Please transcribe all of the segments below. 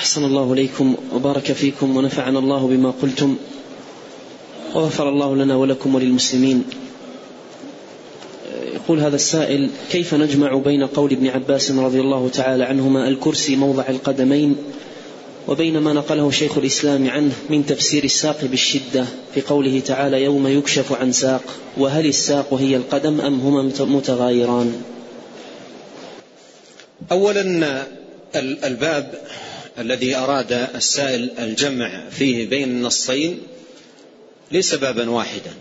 أحسن الله إليكم وبارك فيكم ونفعنا الله بما قلتم وغفر الله لنا ولكم وللمسلمين. يقول هذا السائل كيف نجمع بين قول ابن عباس رضي الله تعالى عنهما الكرسي موضع القدمين وبين ما نقله شيخ الإسلام عنه من تفسير الساق بالشدة في قوله تعالى يوم يكشف عن ساق وهل الساق هي القدم أم هما متغايران؟ أولا الباب الذي أراد السائل الجمع فيه بين النصين ليس بابا واحدا.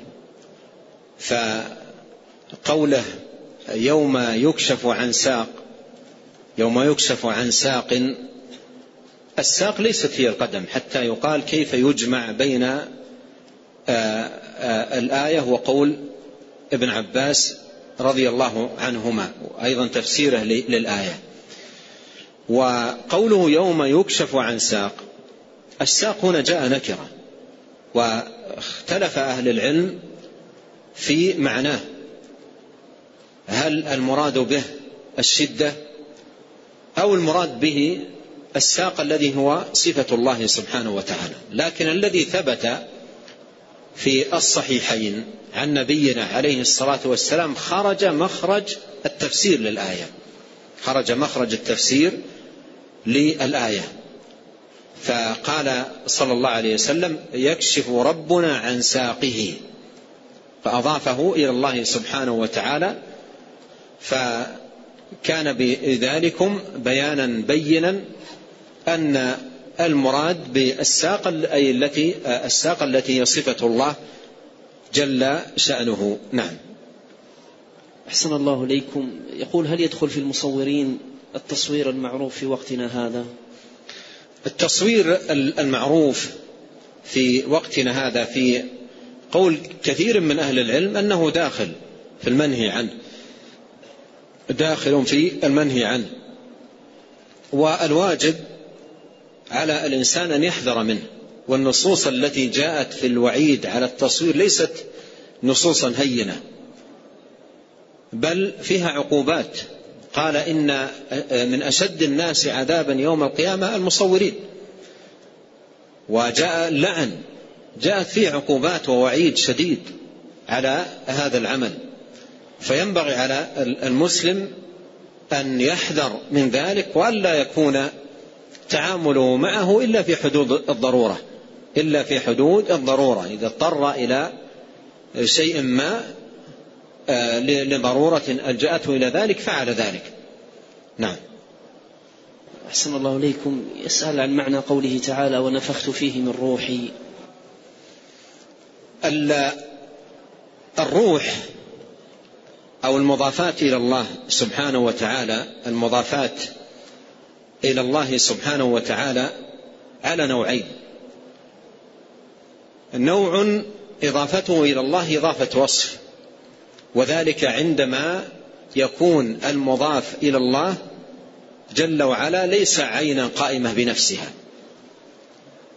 فقوله يوم يكشف عن ساق يوم يكشف عن ساق الساق ليست هي القدم حتى يقال كيف يجمع بين آه، آه، الآية وقول ابن عباس رضي الله عنهما أيضا تفسيره للآية. وقوله يوم يكشف عن ساق الساق هنا جاء نكرة واختلف أهل العلم في معناه. هل المراد به الشدة أو المراد به الساق الذي هو صفة الله سبحانه وتعالى؟ لكن الذي ثبت في الصحيحين عن نبينا عليه الصلاة والسلام خرج مخرج التفسير للآية. خرج مخرج التفسير للآية. فقال صلى الله عليه وسلم يكشف ربنا عن ساقه. فأضافه إلى الله سبحانه وتعالى. فكان بذلكم بيانا بينا أن المراد بالساق أي التي الساق التي هي صفة الله جل شأنه. نعم. أحسن الله إليكم. يقول هل يدخل في المصورين التصوير المعروف في وقتنا هذا؟ التصوير المعروف في وقتنا هذا في قول كثير من أهل العلم أنه داخل في المنهي عنه. داخل في المنهي عنه. والواجب على الإنسان أن يحذر منه. والنصوص التي جاءت في الوعيد على التصوير ليست نصوصا هينة بل فيها عقوبات. قال إن من أشد الناس عذابا يوم القيامة المصورين. وجاء اللعن جاءت فيه عقوبات ووعيد شديد على هذا العمل. فينبغي على المسلم أن يحذر من ذلك وألا يكون تعامله معه إلا في حدود الضرورة. إلا في حدود الضرورة. إذا اضطر إلى شيء ما آه، لضرورة ألجأته إلى ذلك فعل ذلك. نعم. أحسن الله إليكم. يسأل عن معنى قوله تعالى ونفخت فيه من روحي. الروح أو المضافات إلى الله سبحانه وتعالى المضافات إلى الله سبحانه وتعالى على نوعين. نوع إضافته إلى الله إضافة وصف. وذلك عندما يكون المضاف إلى الله جل وعلا ليس عينا قائمة بنفسها.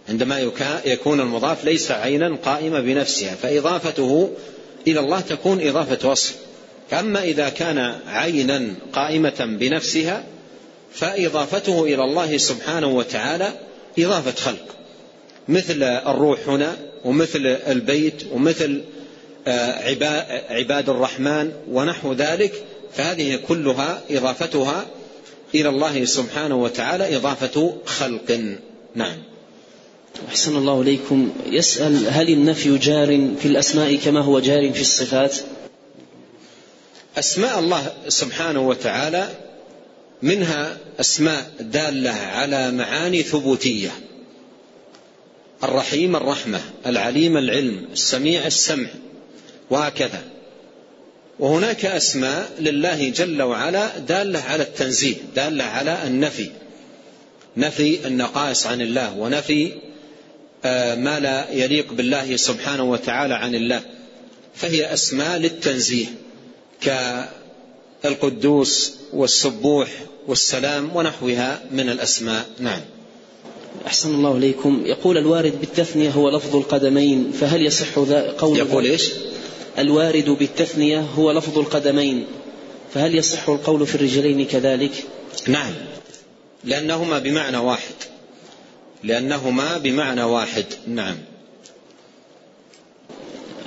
عندما يكون المضاف ليس عينا قائمة بنفسها فإضافته إلى الله تكون إضافة وصف. أما إذا كان عينا قائمة بنفسها فإضافته إلى الله سبحانه وتعالى إضافة خلق. مثل الروح هنا ومثل البيت ومثل عباد الرحمن ونحو ذلك فهذه كلها إضافتها إلى الله سبحانه وتعالى إضافة خلق. نعم. أحسن الله إليكم. يسأل هل النفي جار في الأسماء كما هو جار في الصفات؟ أسماء الله سبحانه وتعالى منها أسماء دالة على معاني ثبوتية. الرحيم الرحمة العليم العلم السميع السمع وهكذا. وهناك أسماء لله جل وعلا دالة على التنزيه دالة على النفي. نفي النقائص عن الله ونفي آه، ما لا يليق بالله سبحانه وتعالى عن الله. فهي أسماء للتنزيه كالقدوس والسبوح والسلام ونحوها من الأسماء. نعم. أحسن الله إليكم. يقول الوارد بالتثنية هو لفظ القدمين فهل يصح ذا قول يقول إيش؟ الوارد بالتثنية هو لفظ القدمين فهل يصح القول في الرجلين كذلك؟ نعم لأنهما بمعنى واحد. لأنهما بمعنى واحد نعم.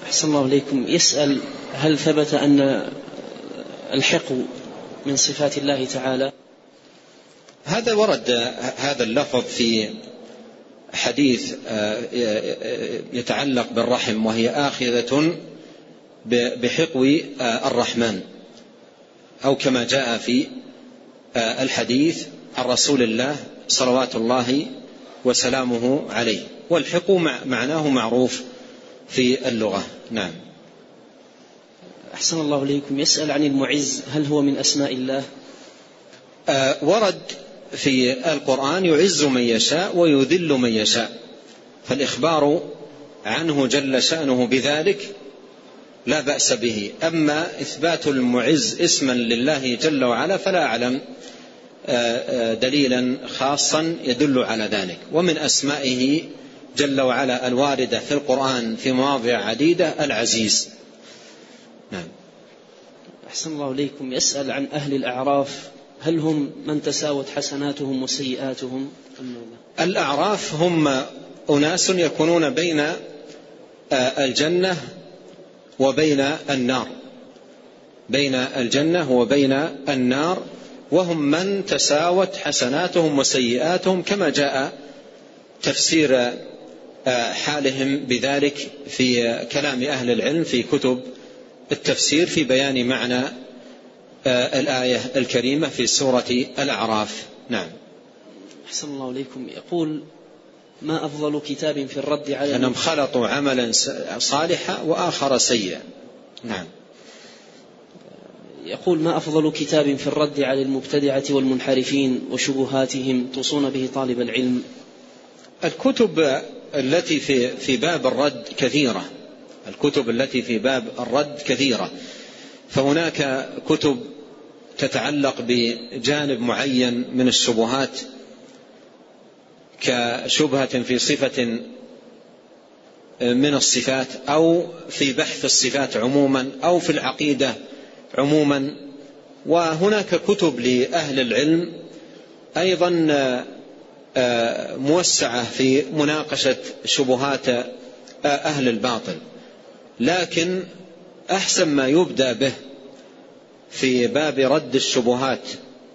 أحسن الله إليكم. يسأل هل ثبت أن الحق من صفات الله تعالى؟ هذا ورد هذا اللفظ في حديث آه، يتعلق بالرحم وهي آخذة بحقو آه، الرحمن. أو كما جاء في آه، الحديث عن رسول الله صلوات الله وسلامه عليه. والحق معناه معروف في اللغة. نعم. أحسن الله إليكم. يسأل عن المعز. هل هو من أسماء الله؟ آه ورد في القرآن يعز من يشاء ويذل من يشاء. فالإخبار عنه جل شأنه بذلك لا بأس به. أما إثبات المعز اسما لله جل وعلا فلا أعلم آه، آه، دليلا خاصا يدل على ذلك. ومن أسمائه جل وعلا الواردة في القرآن في مواضع عديدة العزيز. نعم. أحسن الله إليكم. يسأل عن أهل الأعراف هل هم من تساوت حسناتهم وسيئاتهم؟ الأعراف هم أناس يكونون بين آه، الجنة وبين النار. بين الجنة وبين النار. وهم من تساوت حسناتهم وسيئاتهم كما جاء تفسير آه، حالهم بذلك في كلام أهل العلم في كتب التفسير في بيان معنى آه، الآية الكريمة في سورة الأعراف. نعم. أحسن الله إليكم. يقول ما أفضل كتاب في الرد على أنهم خلطوا عملا صالحا وآخر سيئا. نعم. يقول ما أفضل كتاب في الرد على المبتدعة والمنحرفين وشبهاتهم توصون به طالب العلم؟ الكتب التي في في باب الرد كثيرة. الكتب التي في باب الرد كثيرة. فهناك كتب تتعلق بجانب معين من الشبهات كشبهة في صفة من الصفات أو في بحث الصفات عموما أو في العقيدة عموما. وهناك كتب لأهل العلم أيضا آه، موسعة في مناقشة شبهات آه، أهل الباطل. لكن أحسن ما يبدأ به في باب رد الشبهات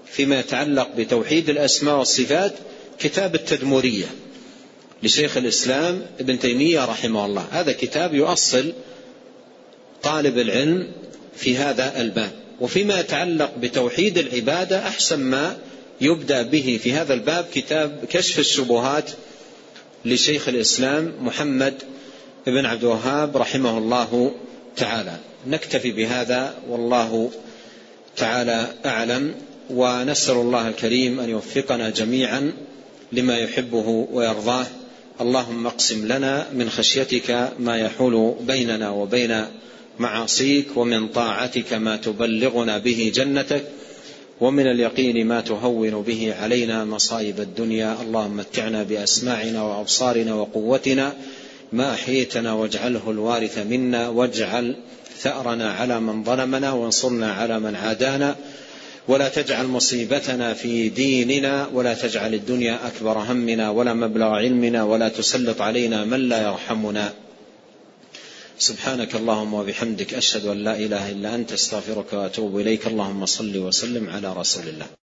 فيما يتعلق بتوحيد الأسماء والصفات كتاب التدمورية لشيخ الإسلام ابن تيمية رحمه الله. هذا كتاب يؤصل طالب العلم في هذا الباب وفيما يتعلق بتوحيد العبادة أحسن ما يبدأ به في هذا الباب كتاب كشف الشبهات لشيخ الإسلام محمد بن عبد الوهاب رحمه الله تعالى. نكتفي بهذا والله تعالى أعلم ونسأل الله الكريم أن يوفقنا جميعا. لما يحبه ويرضاه. اللهم اقسم لنا من خشيتك ما يحول بيننا وبين معاصيك ومن طاعتك ما تبلغنا به جنتك ومن اليقين ما تهون به علينا مصائب الدنيا. اللهم متعنا بأسماعنا وأبصارنا وقوتنا ما أحييتنا واجعله الوارث منا واجعل ثأرنا على من ظلمنا وانصرنا على من عادانا. ولا تجعل مصيبتنا في ديننا ولا تجعل الدنيا أكبر همنا ولا مبلغ علمنا ولا تسلط علينا من لا يرحمنا. سبحانك اللهم وبحمدك أشهد أن لا إله إلا أنت أستغفرك وأتوب إليك. اللهم صل وسلم على رسول الله.